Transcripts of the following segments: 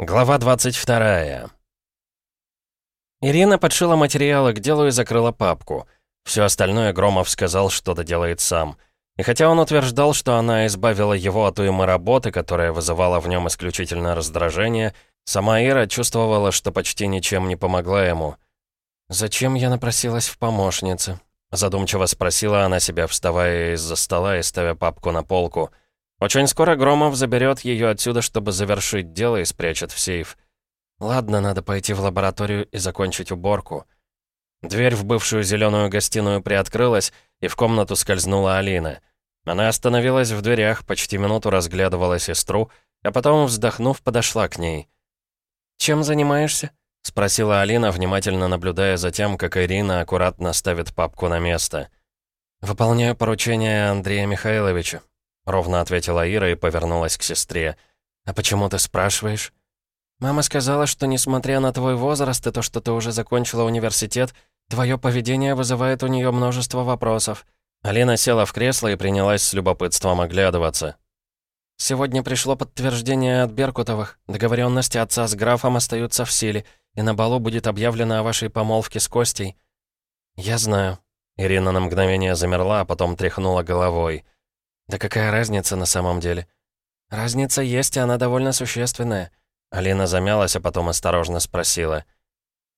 Глава 22. Ирина подшила материалы к делу и закрыла папку. Все остальное Громов сказал, что доделает сам. И хотя он утверждал, что она избавила его от уймы работы, которая вызывала в нем исключительно раздражение, сама Ира чувствовала, что почти ничем не помогла ему. «Зачем я напросилась в помощнице?» Задумчиво спросила она себя, вставая из-за стола и ставя папку на полку – очень скоро Громов заберет ее отсюда, чтобы завершить дело и спрячет в сейф. Ладно, надо пойти в лабораторию и закончить уборку. Дверь в бывшую зеленую гостиную приоткрылась, и в комнату скользнула Алина. Она остановилась в дверях, почти минуту разглядывала сестру, а потом, вздохнув, подошла к ней. «Чем занимаешься?» — спросила Алина, внимательно наблюдая за тем, как Ирина аккуратно ставит папку на место. «Выполняю поручение Андрея Михайловича», Ровно ответила Ира и повернулась к сестре. «А почему ты спрашиваешь?» «Мама сказала, что несмотря на твой возраст и то, что ты уже закончила университет, твое поведение вызывает у нее множество вопросов». Алина села в кресло и принялась с любопытством оглядываться. «Сегодня пришло подтверждение от Беркутовых. Договоренности отца с графом остаются в силе, и на балу будет объявлено о вашей помолвке с Костей». «Я знаю». Ирина на мгновение замерла, а потом тряхнула головой. «Да какая разница на самом деле?» «Разница есть, и она довольно существенная». Алина замялась, а потом осторожно спросила.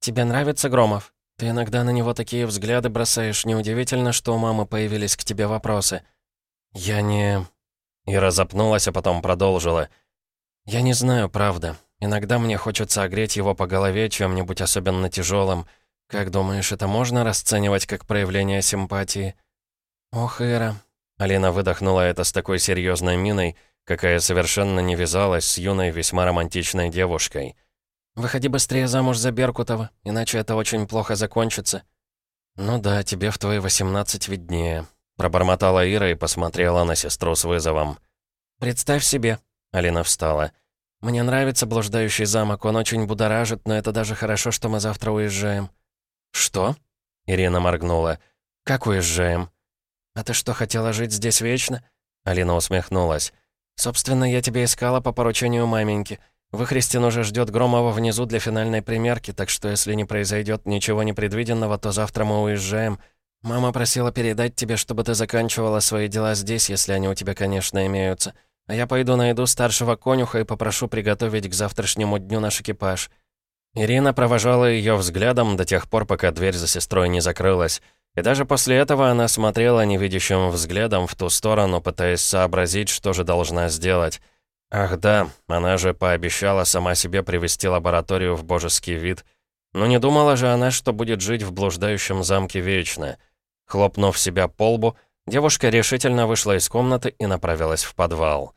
«Тебе нравится Громов? Ты иногда на него такие взгляды бросаешь. Неудивительно, что у мамы появились к тебе вопросы». «Я не...» Ира запнулась, а потом продолжила. «Я не знаю, правда. Иногда мне хочется огреть его по голове чем-нибудь особенно тяжелым. Как думаешь, это можно расценивать как проявление симпатии?» «Ох, Ира, Алина выдохнула это с такой серьезной миной, какая совершенно не вязалась с юной, весьма романтичной девушкой. «Выходи быстрее замуж за Беркутова, иначе это очень плохо закончится». «Ну да, тебе в твои 18 виднее», — пробормотала Ира и посмотрела на сестру с вызовом. «Представь себе», — Алина встала. «Мне нравится блуждающий замок, он очень будоражит, но это даже хорошо, что мы завтра уезжаем». «Что?» — Ирина моргнула. «Как уезжаем?» «А ты что, хотела жить здесь вечно?» Алина усмехнулась. «Собственно, я тебя искала по поручению маменьки. Выхрестин уже ждет Громова внизу для финальной примерки, так что если не произойдет ничего непредвиденного, то завтра мы уезжаем. Мама просила передать тебе, чтобы ты заканчивала свои дела здесь, если они у тебя, конечно, имеются. А я пойду найду старшего конюха и попрошу приготовить к завтрашнему дню наш экипаж». Ирина провожала ее взглядом до тех пор, пока дверь за сестрой не закрылась. И даже после этого она смотрела невидящим взглядом в ту сторону, пытаясь сообразить, что же должна сделать. Ах да, она же пообещала сама себе привести лабораторию в божеский вид. Но не думала же она, что будет жить в блуждающем замке вечно. Хлопнув себя по лбу, девушка решительно вышла из комнаты и направилась в подвал.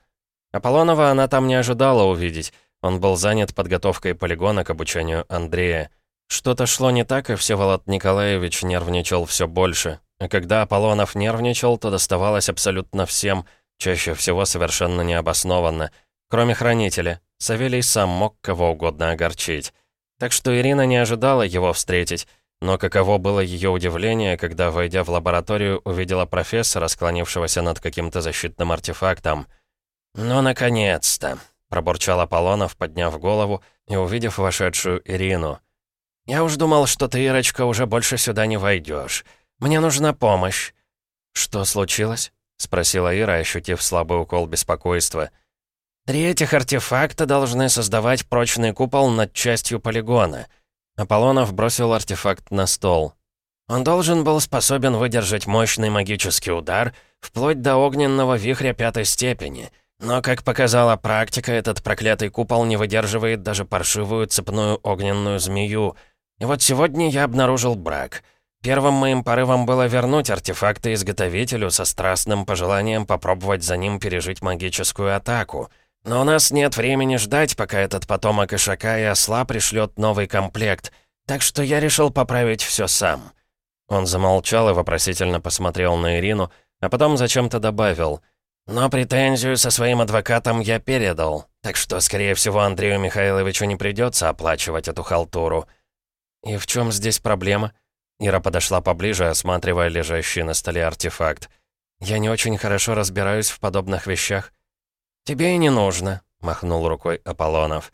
Аполлонова она там не ожидала увидеть. Он был занят подготовкой полигона к обучению Андрея. Что-то шло не так, и Всеволод Николаевич нервничал все больше. А когда Аполлонов нервничал, то доставалось абсолютно всем, чаще всего совершенно необоснованно. Кроме хранителя, Савелий сам мог кого угодно огорчить. Так что Ирина не ожидала его встретить, но каково было ее удивление, когда, войдя в лабораторию, увидела профессора, склонившегося над каким-то защитным артефактом. «Ну, наконец-то!» — пробурчал Аполлонов, подняв голову и увидев вошедшую Ирину — «Я уж думал, что ты, Ирочка, уже больше сюда не войдешь. Мне нужна помощь». «Что случилось?» — спросила Ира, ощутив слабый укол беспокойства. «Три этих артефакта должны создавать прочный купол над частью полигона». Аполлонов бросил артефакт на стол. Он должен был способен выдержать мощный магический удар, вплоть до огненного вихря пятой степени. Но, как показала практика, этот проклятый купол не выдерживает даже паршивую цепную огненную змею — и вот сегодня я обнаружил брак. Первым моим порывом было вернуть артефакты изготовителю со страстным пожеланием попробовать за ним пережить магическую атаку. Но у нас нет времени ждать, пока этот потомок Ишака и Осла пришлет новый комплект, так что я решил поправить все сам». Он замолчал и вопросительно посмотрел на Ирину, а потом зачем-то добавил. «Но претензию со своим адвокатом я передал, так что, скорее всего, Андрею Михайловичу не придется оплачивать эту халтуру». «И в чем здесь проблема?» Ира подошла поближе, осматривая лежащий на столе артефакт. «Я не очень хорошо разбираюсь в подобных вещах». «Тебе и не нужно», — махнул рукой Аполлонов.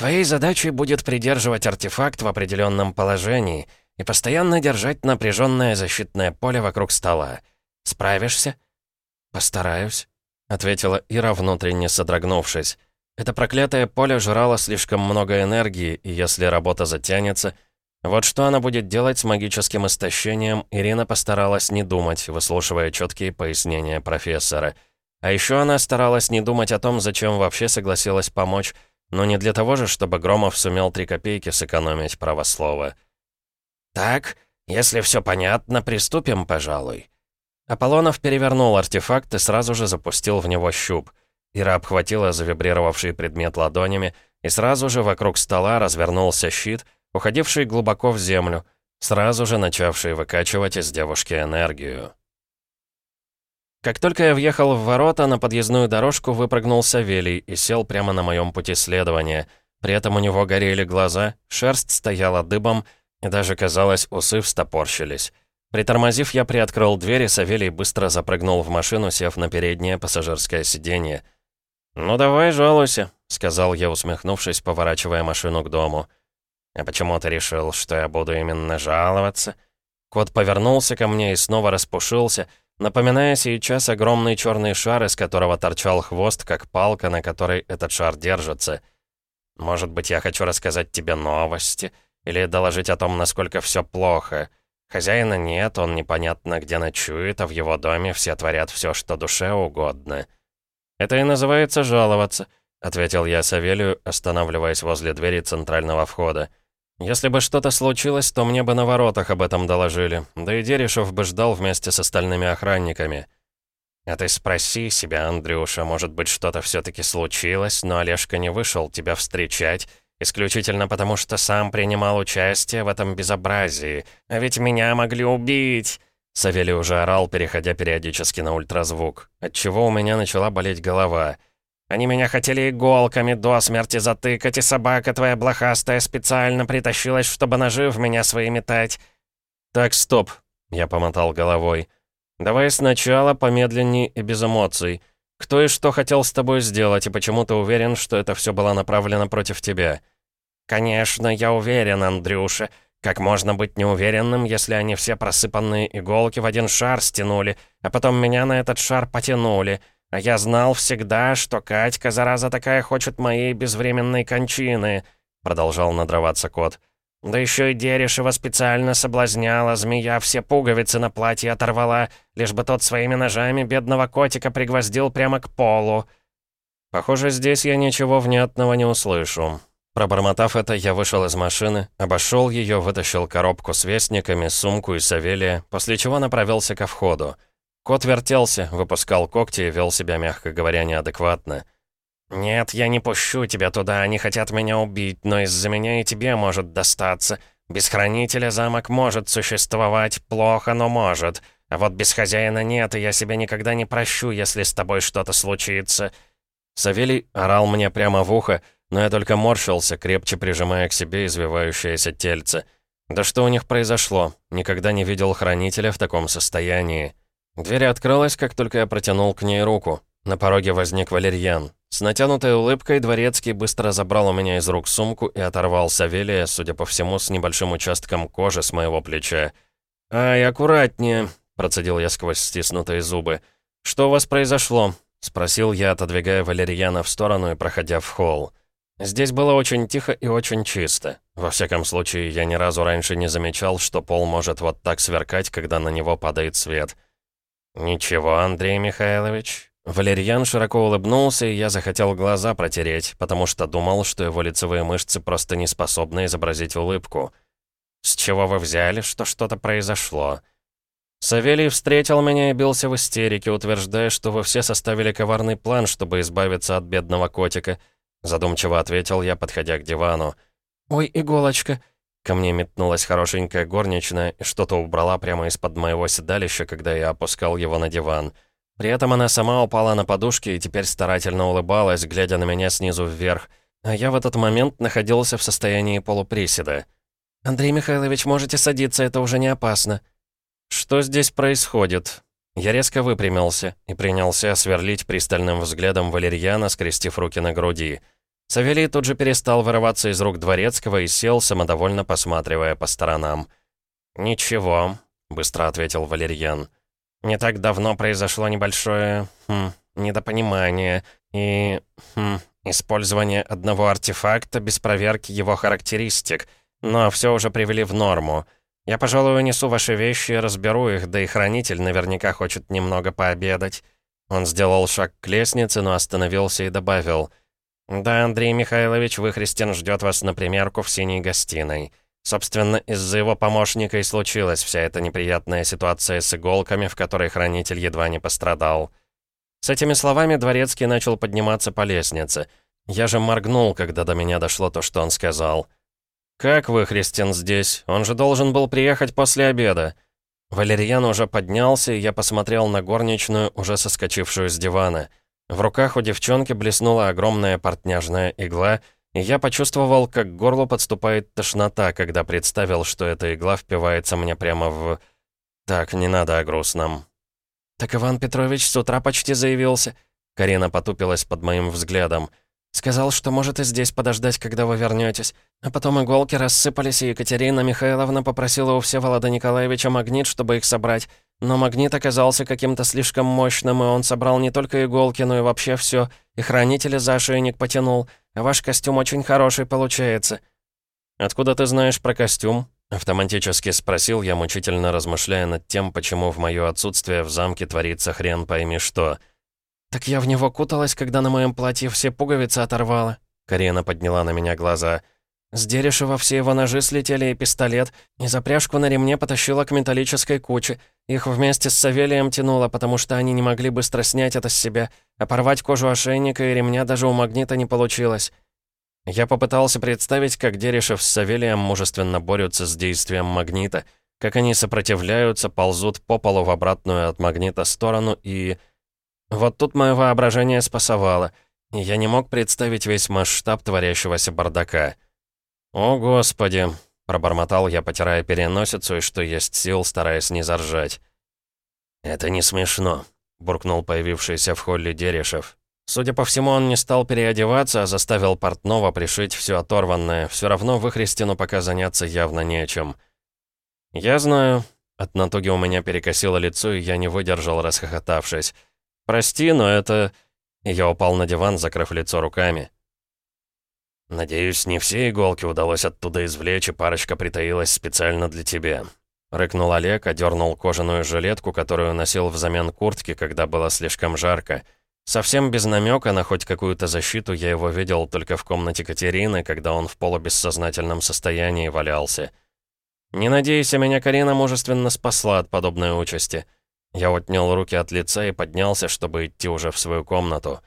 Твоей задачей будет придерживать артефакт в определенном положении и постоянно держать напряженное защитное поле вокруг стола. Справишься?» «Постараюсь», — ответила Ира, внутренне содрогнувшись. «Это проклятое поле жрало слишком много энергии, и если работа затянется...» Вот что она будет делать с магическим истощением, Ирина постаралась не думать, выслушивая четкие пояснения профессора. А еще она старалась не думать о том, зачем вообще согласилась помочь, но не для того же, чтобы Громов сумел три копейки сэкономить правослово. «Так, если все понятно, приступим, пожалуй». Аполлонов перевернул артефакт и сразу же запустил в него щуп. Ира обхватила завибрировавший предмет ладонями, и сразу же вокруг стола развернулся щит — уходивший глубоко в землю, сразу же начавший выкачивать из девушки энергию. Как только я въехал в ворота, на подъездную дорожку выпрыгнул Савелий и сел прямо на моем пути следования. При этом у него горели глаза, шерсть стояла дыбом, и даже, казалось, усы встопорщились. Притормозив, я приоткрыл дверь, и Савелий быстро запрыгнул в машину, сев на переднее пассажирское сиденье. «Ну давай, жалуйся», — сказал я, усмехнувшись, поворачивая машину к дому. «А почему ты решил, что я буду именно жаловаться?» Кот повернулся ко мне и снова распушился, напоминая сейчас огромный черный шар, из которого торчал хвост, как палка, на которой этот шар держится. «Может быть, я хочу рассказать тебе новости?» Или доложить о том, насколько все плохо. Хозяина нет, он непонятно где ночует, а в его доме все творят все, что душе угодно. Это и называется жаловаться, ответил я Савелию, останавливаясь возле двери центрального входа. Если бы что-то случилось, то мне бы на воротах об этом доложили. Да и Дерешев бы ждал вместе с остальными охранниками. А ты спроси себя, Андрюша, может быть, что-то все-таки случилось, но Олежка не вышел тебя встречать, исключительно потому, что сам принимал участие в этом безобразии. А ведь меня могли убить!» Савелий уже орал, переходя периодически на ультразвук, отчего у меня начала болеть голова — они меня хотели иголками до смерти затыкать, и собака твоя блохастая специально притащилась, чтобы ножи в меня свои метать». «Так, стоп», — я помотал головой. «Давай сначала помедленнее и без эмоций. Кто и что хотел с тобой сделать, и почему ты уверен, что это все было направлено против тебя?» «Конечно, я уверен, Андрюша. Как можно быть неуверенным, если они все просыпанные иголки в один шар стянули, а потом меня на этот шар потянули?» А я знал всегда, что Катька, зараза такая, хочет моей безвременной кончины», — продолжал надрываться кот. «Да еще и Дерешева специально соблазняла, змея все пуговицы на платье оторвала, лишь бы тот своими ножами бедного котика пригвоздил прямо к полу». «Похоже, здесь я ничего внятного не услышу». Пробормотав это, я вышел из машины, обошел ее, вытащил коробку с вестниками, сумку и Савелия, после чего направился ко входу. Кот вертелся, выпускал когти и вел себя, мягко говоря, неадекватно. «Нет, я не пущу тебя туда, они хотят меня убить, но из-за меня и тебе может достаться. Без хранителя замок может существовать, плохо, но может. А вот без хозяина нет, и я себя никогда не прощу, если с тобой что-то случится». Савелий орал мне прямо в ухо, но я только морщился, крепче прижимая к себе извивающееся тельце. Да что у них произошло? Никогда не видел хранителя в таком состоянии. Дверь открылась, как только я протянул к ней руку. На пороге возник Валерьян. С натянутой улыбкой Дворецкий быстро забрал у меня из рук сумку и оторвал Савелия, судя по всему, с небольшим участком кожи с моего плеча. «Ай, аккуратнее», — процедил я сквозь стиснутые зубы. «Что у вас произошло?» — спросил я, отодвигая Валерьяна в сторону и проходя в холл. Здесь было очень тихо и очень чисто. Во всяком случае, я ни разу раньше не замечал, что пол может вот так сверкать, когда на него падает свет. «Ничего, Андрей Михайлович». Валерьян широко улыбнулся, и я захотел глаза протереть, потому что думал, что его лицевые мышцы просто не способны изобразить улыбку. «С чего вы взяли, что что-то произошло?» Савелий встретил меня и бился в истерике, утверждая, что вы все составили коварный план, чтобы избавиться от бедного котика. Задумчиво ответил я, подходя к дивану. «Ой, иголочка, Ко мне метнулась хорошенькая горничная и что-то убрала прямо из-под моего седалища, когда я опускал его на диван. При этом она сама упала на подушки и теперь старательно улыбалась, глядя на меня снизу вверх. А я в этот момент находился в состоянии полуприседа. «Андрей Михайлович, можете садиться, это уже не опасно». «Что здесь происходит?» Я резко выпрямился и принялся сверлить пристальным взглядом валерьяна, скрестив руки на груди. Савелий тут же перестал вырываться из рук Дворецкого и сел, самодовольно посматривая по сторонам. «Ничего», — быстро ответил Валерьян. «Не так давно произошло небольшое... Хм, недопонимание и... Хм, использование одного артефакта без проверки его характеристик, но все уже привели в норму. Я, пожалуй, унесу ваши вещи и разберу их, да и хранитель наверняка хочет немного пообедать». Он сделал шаг к лестнице, но остановился и добавил... «Да, Андрей Михайлович, Выхристин ждет вас на примерку в синей гостиной. Собственно, из-за его помощника и случилась вся эта неприятная ситуация с иголками, в которой хранитель едва не пострадал». С этими словами Дворецкий начал подниматься по лестнице. Я же моргнул, когда до меня дошло то, что он сказал. «Как Выхристин здесь? Он же должен был приехать после обеда». Валерьян уже поднялся, и я посмотрел на горничную, уже соскочившую с дивана. В руках у девчонки блеснула огромная портняжная игла, и я почувствовал, как к горлу подступает тошнота, когда представил, что эта игла впивается мне прямо в... Так, не надо о грустном. «Так Иван Петрович с утра почти заявился». Карина потупилась под моим взглядом. «Сказал, что может и здесь подождать, когда вы вернетесь. А потом иголки рассыпались, и Екатерина Михайловна попросила у Всеволода Николаевича магнит, чтобы их собрать. Но магнит оказался каким-то слишком мощным, и он собрал не только иголки, но и вообще все. И хранителя за ошейник потянул. А ваш костюм очень хороший получается». «Откуда ты знаешь про костюм?» Автоматически спросил я, мучительно размышляя над тем, почему в моё отсутствие в замке творится хрен пойми что. «Так я в него куталась, когда на моем платье все пуговицы оторвала». Карина подняла на меня глаза. С Дерешева все его ножи слетели и пистолет, и запряжку на ремне потащила к металлической куче. Их вместе с Савелием тянуло, потому что они не могли быстро снять это с себя, а порвать кожу ошейника и ремня даже у магнита не получилось. Я попытался представить, как Дерешев с Савелием мужественно борются с действием магнита, как они сопротивляются, ползут по полу в обратную от магнита сторону и... Вот тут мое воображение спасовало, и я не мог представить весь масштаб творящегося бардака. «О, Господи!» — пробормотал я, потирая переносицу и что есть сил, стараясь не заржать. «Это не смешно», — буркнул появившийся в холле Дерешев. Судя по всему, он не стал переодеваться, а заставил портного пришить все оторванное. Все равно в Ихристину пока заняться явно нечем. «Я знаю». От натуги у меня перекосило лицо, и я не выдержал, расхохотавшись. «Прости, но это...» Я упал на диван, закрыв лицо руками. «Надеюсь, не все иголки удалось оттуда извлечь, и парочка притаилась специально для тебя». Рыкнул Олег, одернул кожаную жилетку, которую носил взамен куртки, когда было слишком жарко. Совсем без намека на хоть какую-то защиту я его видел только в комнате Катерины, когда он в полубессознательном состоянии валялся. «Не надейся, меня Карина мужественно спасла от подобной участи». Я отнял руки от лица и поднялся, чтобы идти уже в свою комнату.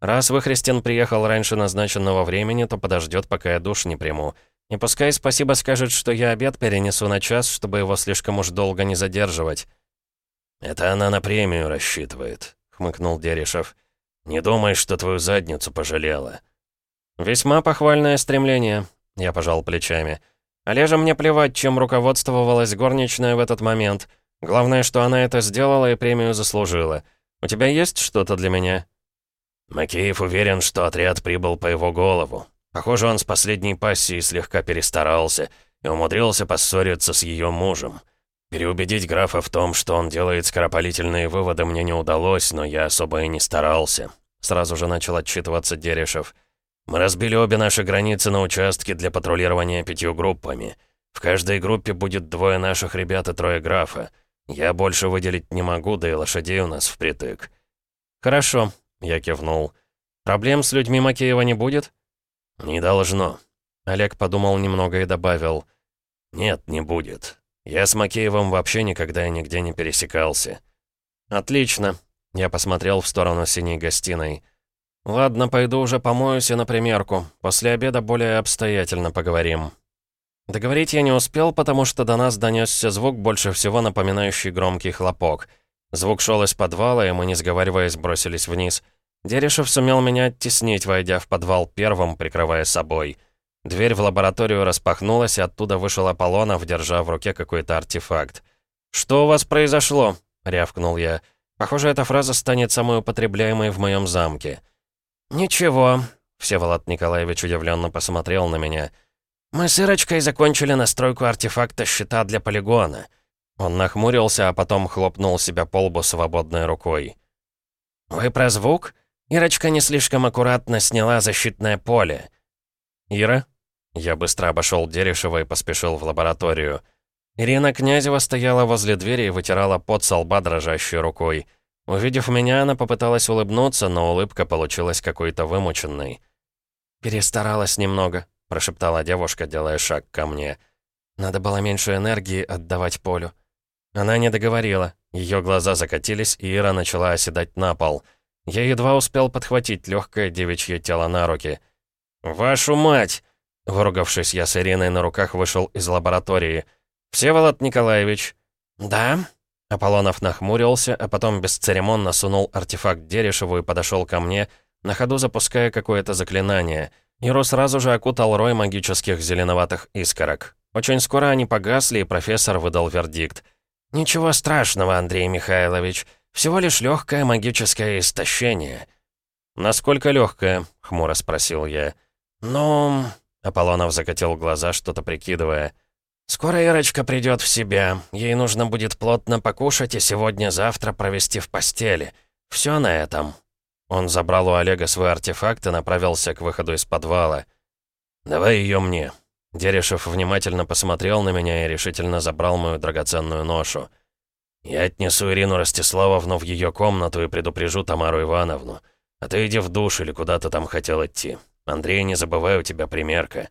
Раз Выхрестин приехал раньше назначенного времени, то подождет, пока я душ не приму. И пускай спасибо скажет, что я обед перенесу на час, чтобы его слишком уж долго не задерживать. «Это она на премию рассчитывает», — хмыкнул Дерешев. «Не думай, что твою задницу пожалела». «Весьма похвальное стремление», — я пожал плечами. «Олежа мне плевать, чем руководствовалась горничная в этот момент. Главное, что она это сделала и премию заслужила. У тебя есть что-то для меня?» Макеев уверен, что отряд прибыл по его голову. Похоже, он с последней пассией слегка перестарался и умудрился поссориться с ее мужем. Переубедить графа в том, что он делает скоропалительные выводы, мне не удалось, но я особо и не старался. Сразу же начал отчитываться Дерешев. Мы разбили обе наши границы на участке для патрулирования пятью группами. В каждой группе будет двое наших ребят и трое графа. Я больше выделить не могу, да и лошадей у нас впритык. Хорошо, я кивнул. «Проблем с людьми Макеева не будет?» «Не должно». Олег подумал немного и добавил. «Нет, не будет. Я с Макеевым вообще никогда и нигде не пересекался». «Отлично». Я посмотрел в сторону синей гостиной. «Ладно, пойду уже помоюсь и на примерку. После обеда более обстоятельно поговорим». Договорить я не успел, потому что до нас донесся звук, больше всего напоминающий громкий хлопок — Звук шел из подвала, и мы, не сговариваясь, бросились вниз. Дерешев сумел меня оттеснить, войдя в подвал первым, прикрывая собой. Дверь в лабораторию распахнулась, и оттуда вышел Аполлонов, держа в руке какой-то артефакт. «Что у вас произошло?» — рявкнул я. «Похоже, эта фраза станет самой употребляемой в моем замке». «Ничего», — Всеволод Николаевич удивленно посмотрел на меня. «Мы с Ирочкой закончили настройку артефакта щита для полигона». Он нахмурился, а потом хлопнул себя по лбу свободной рукой. «Вы про звук? Ирочка не слишком аккуратно сняла защитное поле». «Ира?» Я быстро обошел Дерешева и поспешил в лабораторию. Ирина Князева стояла возле двери и вытирала пот со лба дрожащей рукой. Увидев меня, она попыталась улыбнуться, но улыбка получилась какой-то вымученной. «Перестаралась немного», — прошептала девушка, делая шаг ко мне. «Надо было меньше энергии отдавать полю». Она не договорила. Ее глаза закатились, и Ира начала оседать на пол. Я едва успел подхватить легкое девичье тело на руки. «Вашу мать!» Выругавшись, я с Ириной на руках вышел из лаборатории. «Всеволод Николаевич». «Да?» Аполлонов нахмурился, а потом бесцеремонно сунул артефакт Дерешеву и подошел ко мне, на ходу запуская какое-то заклинание. Иру сразу же окутал рой магических зеленоватых искорок. Очень скоро они погасли, и профессор выдал вердикт. «Ничего страшного, Андрей Михайлович. Всего лишь легкое магическое истощение». «Насколько легкое?» — хмуро спросил я. «Ну...» — Аполлонов закатил глаза, что-то прикидывая. «Скоро Ирочка придет в себя. Ей нужно будет плотно покушать и сегодня-завтра провести в постели. Все на этом». Он забрал у Олега свой артефакт и направился к выходу из подвала. «Давай ее мне». Дерешев внимательно посмотрел на меня и решительно забрал мою драгоценную ношу. «Я отнесу Ирину Ростиславовну в ее комнату и предупрежу Тамару Ивановну. А ты иди в душ или куда ты там хотел идти. Андрей, не забывай, у тебя примерка».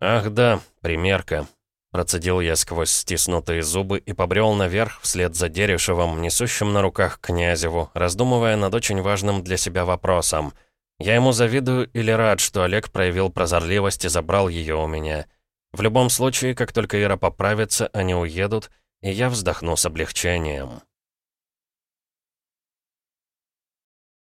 «Ах да, примерка», Процедил я сквозь стиснутые зубы и побрел наверх вслед за Дерешевым, несущим на руках Князеву, раздумывая над очень важным для себя вопросом. Я ему завидую или рад, что Олег проявил прозорливость и забрал ее у меня. В любом случае, как только Ира поправится, они уедут, и я вздохну с облегчением.